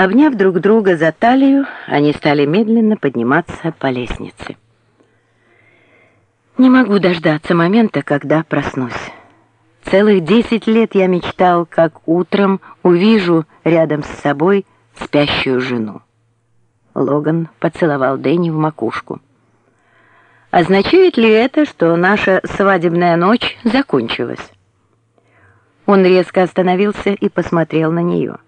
Обняв друг друга за талию, они стали медленно подниматься по лестнице. Не могу дождаться момента, когда проснусь. Целых десять лет я мечтал, как утром увижу рядом с собой спящую жену. Логан поцеловал Дэнни в макушку. Означает ли это, что наша свадебная ночь закончилась? Он резко остановился и посмотрел на нее.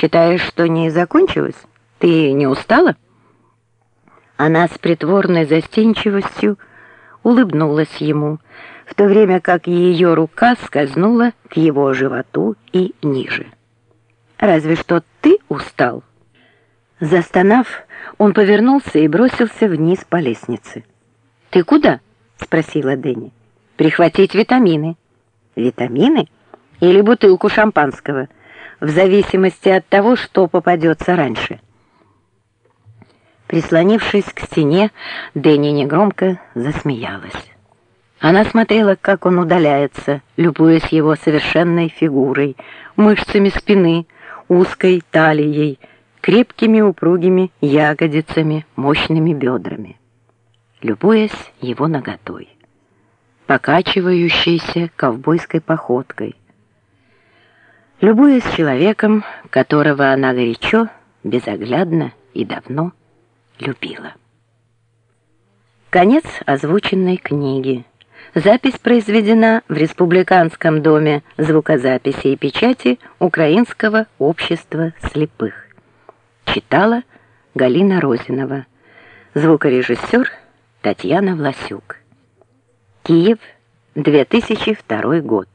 Считаешь, что не закончилась? Ты не устала? Она с притворной застенчивостью улыбнулась ему, в то время как ее рука скользнула к его животу и ниже. «Разве что ты устал?» Застонав, он повернулся и бросился вниз по лестнице. «Ты куда?» — спросила Дэнни. «Прихватить витамины». «Витамины? Или бутылку шампанского?» В зависимости от того, что попадется раньше. Прислонившись к стене, Дэнни негромко засмеялась. Она смотрела, как он удаляется, любуясь его совершенной фигурой, мышцами спины, узкой талией, крепкими упругими ягодицами, мощными бедрами, любуясь его наготой, покачивающейся ковбойской походкой, любуясь человеком, которого она горячо, безоглядно и давно любила. Конец озвученной книги. Запись произведена в Республиканском доме звукозаписи и печати Украинского общества слепых. Читала Галина Розинова. Звукорежиссер Татьяна Власюк. Киев, 2002 год.